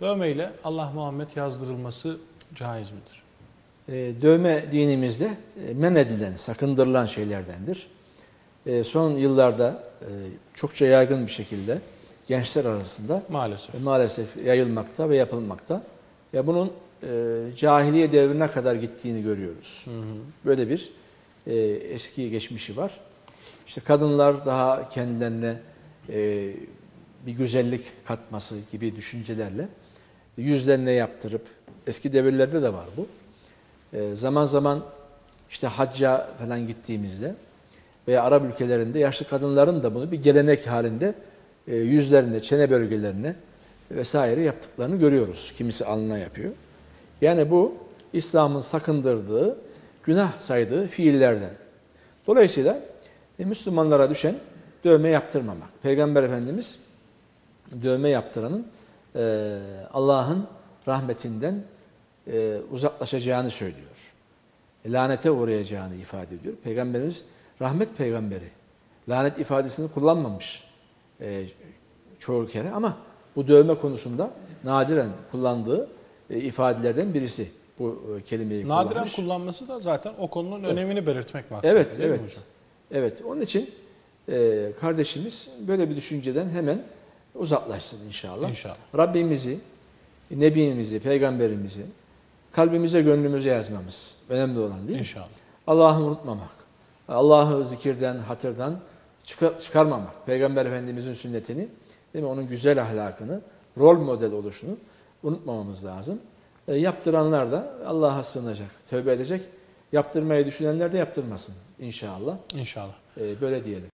Dövmeyle Allah Muhammed yazdırılması caiz midir? E, dövme dinimizde e, men edilen, sakındırılan şeylerdendir. E, son yıllarda e, çokça yaygın bir şekilde gençler arasında Maalesef. e, maalesef yayılmakta ve yapılmakta. Ya bunun e, cahiliye devrine kadar gittiğini görüyoruz. Hı hı. Böyle bir e, eski geçmişi var. İşte kadınlar daha kendilerine e, bir güzellik katması gibi düşüncelerle yüzlerine yaptırıp eski devirlerde de var bu. E, zaman zaman işte hacca falan gittiğimizde veya Arap ülkelerinde yaşlı kadınların da bunu bir gelenek halinde e, yüzlerine, çene bölgelerine vesaire yaptıklarını görüyoruz. Kimisi alnına yapıyor. Yani bu İslam'ın sakındırdığı, günah saydığı fiillerden. Dolayısıyla e, Müslümanlara düşen dövme yaptırmamak. Peygamber Efendimiz dövme yaptıranın e, Allah'ın rahmetinden e, uzaklaşacağını söylüyor. E, lanete uğrayacağını ifade ediyor. Peygamberimiz rahmet peygamberi. Lanet ifadesini kullanmamış e, çoğu kere ama bu dövme konusunda nadiren kullandığı e, ifadelerden birisi bu e, kelimeyi Nadiren kullanmış. kullanması da zaten o konunun önemini belirtmek maksatı Evet, evet. hocam? Evet, onun için e, kardeşimiz böyle bir düşünceden hemen uzaklaşsın inşallah. İnşallah. Rabbimizi, Nebimizi, Peygamberimizi kalbimize, gönlümüze yazmamız önemli olan değil mi? İnşallah. Allah'ı unutmamak, Allah'ı zikirden, hatırdan çıkar- çıkarmamak, Peygamber Efendimizin sünnetini, değil mi? onun güzel ahlakını, rol model oluşunu unutmamamız lazım. E, yaptıranlar da Allah'a sığınacak, tövbe edecek. Yaptırmayı düşünenler de yaptırmasın inşallah. İnşallah. E, böyle diyelim.